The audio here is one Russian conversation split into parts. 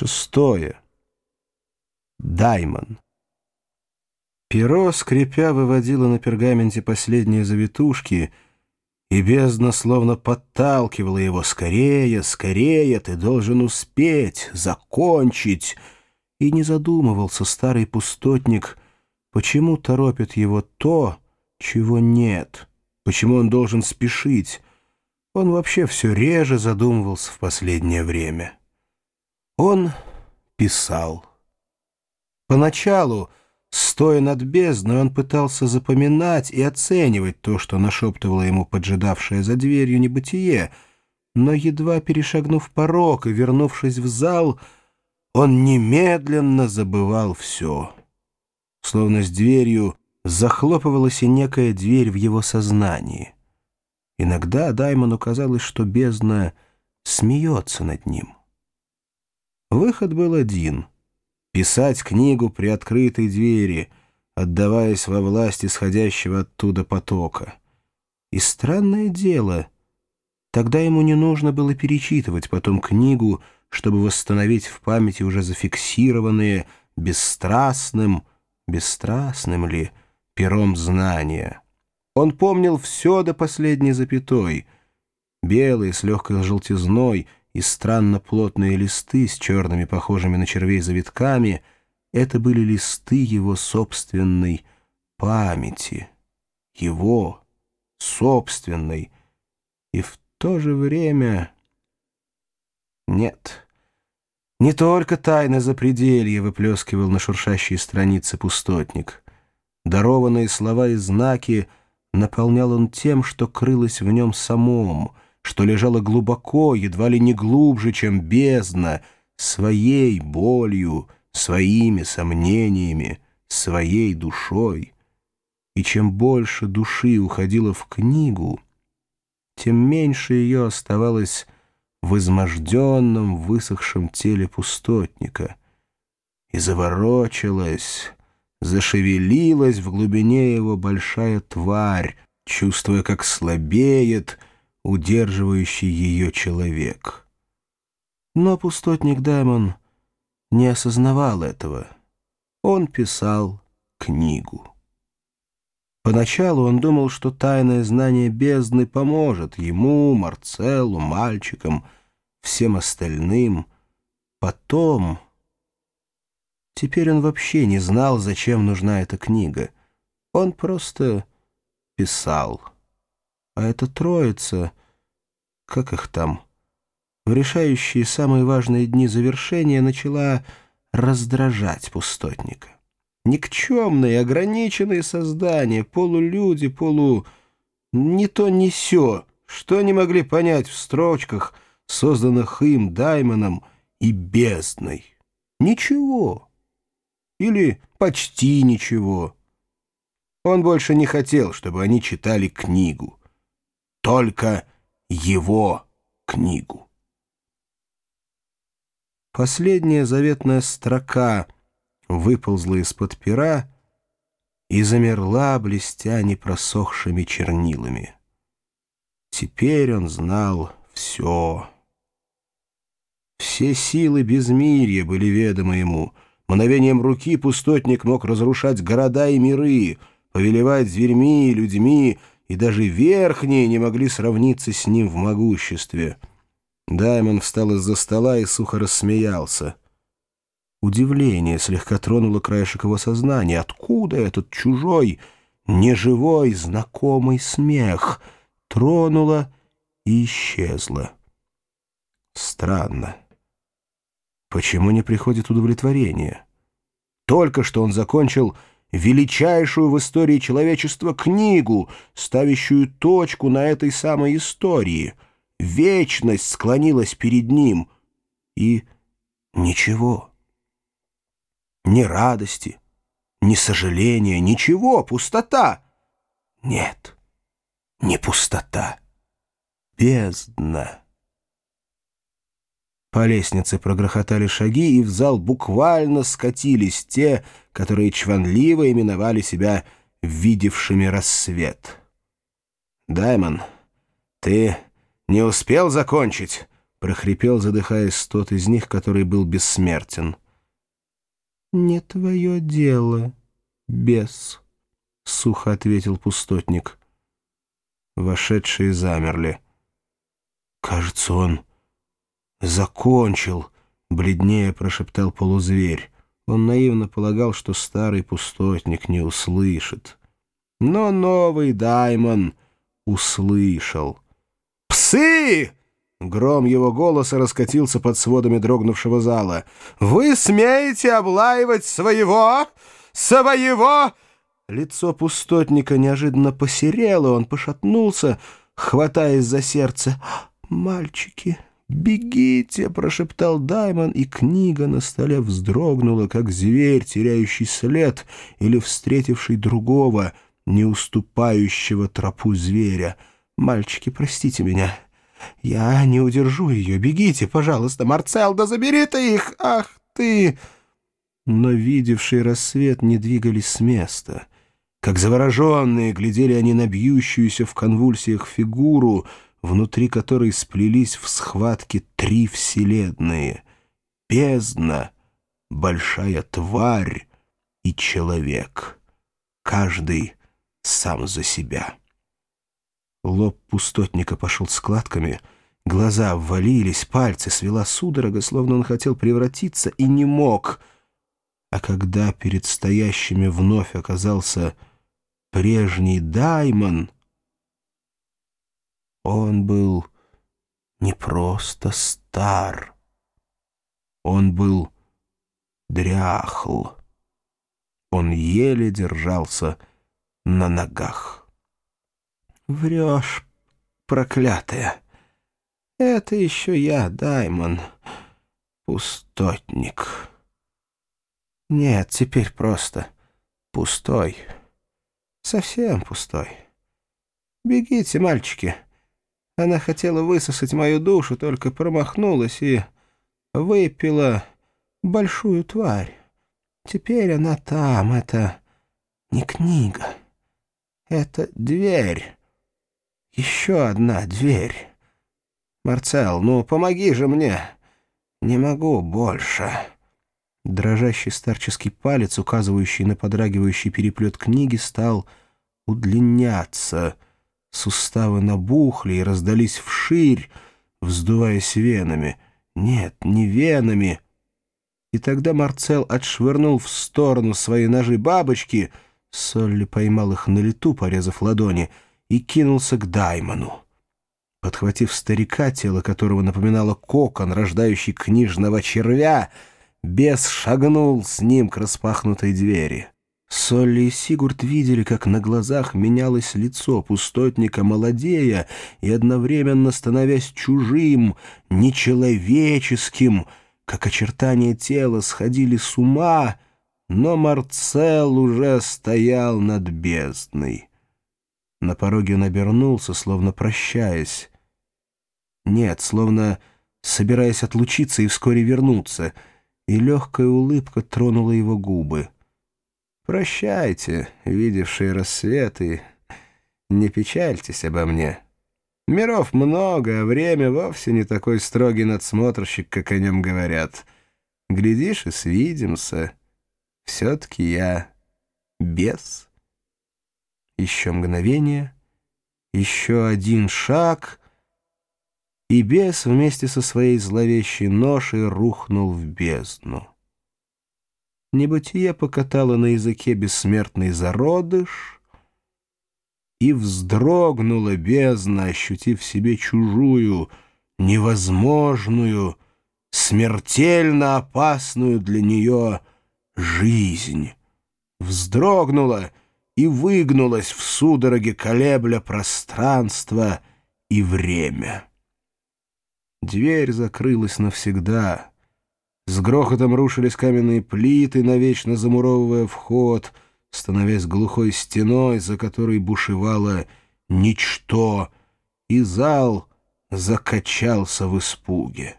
Шестое. Даймон. Перо, скрипя, выводило на пергаменте последние завитушки, и бездна словно подталкивала его «Скорее, скорее, ты должен успеть, закончить!» И не задумывался старый пустотник, почему торопит его то, чего нет, почему он должен спешить. Он вообще все реже задумывался в последнее время. Он писал. Поначалу, стоя над бездной, он пытался запоминать и оценивать то, что нашептывало ему поджидавшее за дверью небытие, но, едва перешагнув порог и вернувшись в зал, он немедленно забывал все. Словно с дверью захлопывалась и некая дверь в его сознании. Иногда Даймону казалось, что бездна смеется над ним. Выход был один — писать книгу при открытой двери, отдаваясь во власть исходящего оттуда потока. И странное дело, тогда ему не нужно было перечитывать потом книгу, чтобы восстановить в памяти уже зафиксированные бесстрастным, бесстрастным ли, пером знания. Он помнил все до последней запятой, белый с легкой желтизной — и странно плотные листы с черными, похожими на червей завитками — это были листы его собственной памяти, его собственной, и в то же время... Нет, не только тайна запределья выплескивал на шуршащие страницы пустотник. Дарованные слова и знаки наполнял он тем, что крылось в нем самом — что лежало глубоко, едва ли не глубже, чем бездна, своей болью, своими сомнениями, своей душой. И чем больше души уходило в книгу, тем меньше ее оставалось в изможденном, высохшем теле пустотника. И заворочилась, зашевелилась в глубине его большая тварь, чувствуя, как слабеет — удерживающий ее человек. Но пустотник Даймон не осознавал этого. Он писал книгу. Поначалу он думал, что тайное знание бездны поможет ему, Марцеллу, мальчикам, всем остальным. Потом... Теперь он вообще не знал, зачем нужна эта книга. Он просто писал. А эта троица, как их там, в решающие самые важные дни завершения начала раздражать пустотника. Никчемные, ограниченные создания, полулюди, полу... не то, не сё, что они могли понять в строчках, созданных им, Даймоном и бездной? Ничего. Или почти ничего. Он больше не хотел, чтобы они читали книгу только его книгу. Последняя заветная строка выползла из-под пера и замерла, блестя непросохшими чернилами. Теперь он знал все. Все силы безмирья были ведомы ему. Мгновением руки пустотник мог разрушать города и миры, повелевать зверьми и людьми, и даже верхние не могли сравниться с ним в могуществе. Даймон встал из-за стола и сухо рассмеялся. Удивление слегка тронуло краешек его сознания. Откуда этот чужой, неживой, знакомый смех? Тронуло и исчезло. Странно. Почему не приходит удовлетворение? Только что он закончил величайшую в истории человечества книгу, ставящую точку на этой самой истории. Вечность склонилась перед ним, и ничего. Ни радости, ни сожаления, ничего, пустота. Нет, не пустота, бездна. По лестнице прогрохотали шаги, и в зал буквально скатились те, которые чванливо именовали себя «видевшими рассвет». «Даймон, ты не успел закончить?» прохрипел, задыхаясь, тот из них, который был бессмертен. «Не твое дело, бес», — сухо ответил пустотник. Вошедшие замерли. «Кажется, он закончил», — бледнее прошептал полузверь. Он наивно полагал, что старый пустотник не услышит. Но новый Даймон услышал. «Псы!» — гром его голоса раскатился под сводами дрогнувшего зала. «Вы смеете облаивать своего? Своего?» Лицо пустотника неожиданно посерело, он пошатнулся, хватаясь за сердце. «Мальчики, бегите!» — прошептал Даймон, и книга на столе вздрогнула, как зверь, теряющий след или встретивший другого, не уступающего тропу зверя. «Мальчики, простите меня. Я не удержу ее. Бегите, пожалуйста, Марцел, да забери ты их! Ах ты!» Но видевший рассвет не двигались с места — как завороженные глядели они на бьющуюся в конвульсиях фигуру, внутри которой сплелись в схватке три вселенные — бездна, большая тварь и человек. Каждый сам за себя. Лоб пустотника пошел складками, глаза ввалились, пальцы свела судорога, словно он хотел превратиться и не мог. А когда перед стоящими вновь оказался прежний Даймон, он был не просто стар, он был дряхл. Он еле держался на ногах. «Врешь, проклятая! Это еще я, Даймон, пустотник. Нет, теперь просто пустой». Совсем пустой. Бегите, мальчики. Она хотела высосать мою душу, только промахнулась и выпила большую тварь. Теперь она там, это не книга. Это дверь. Еще одна дверь. Марцел, ну помоги же мне. Не могу больше. Дрожащий старческий палец, указывающий на подрагивающий переплет книги, стал удлиняться. Суставы набухли и раздались вширь, вздуваясь венами. Нет, не венами. И тогда Марцел отшвырнул в сторону свои ножи-бабочки, Солли поймал их на лету, порезав ладони, и кинулся к Даймону. Подхватив старика, тело которого напоминало кокон, рождающий книжного червя, Бес шагнул с ним к распахнутой двери. Солли и Сигурд видели, как на глазах менялось лицо пустотника, молодея и одновременно становясь чужим, нечеловеческим, как очертания тела сходили с ума, но Марцел уже стоял над бездной. На пороге он обернулся, словно прощаясь. Нет, словно собираясь отлучиться и вскоре вернуться — и легкая улыбка тронула его губы. «Прощайте, видевшие рассветы, не печальтесь обо мне. Миров много, а время вовсе не такой строгий надсмотрщик, как о нем говорят. Глядишь и свидимся. Все-таки я бес». Еще мгновение, еще один шаг — и бес вместе со своей зловещей ношей рухнул в бездну. Небытие покатало на языке бессмертный зародыш, и вздрогнула бездна, ощутив в себе чужую, невозможную, смертельно опасную для нее жизнь. Вздрогнула и выгнулась в судороге колебля пространство и время. Дверь закрылась навсегда. С грохотом рушились каменные плиты, навечно замуровывая вход, становясь глухой стеной, за которой бушевало ничто, и зал закачался в испуге.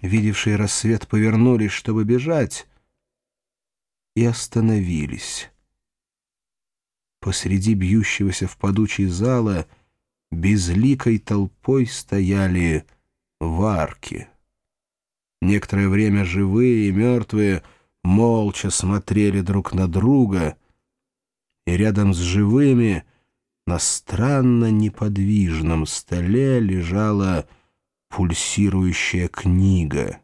Видевшие рассвет повернулись, чтобы бежать, и остановились. Посреди бьющегося в подучий зала безликой толпой стояли в арке. Некоторое время живые и мертвые молча смотрели друг на друга, и рядом с живыми на странно неподвижном столе лежала пульсирующая книга —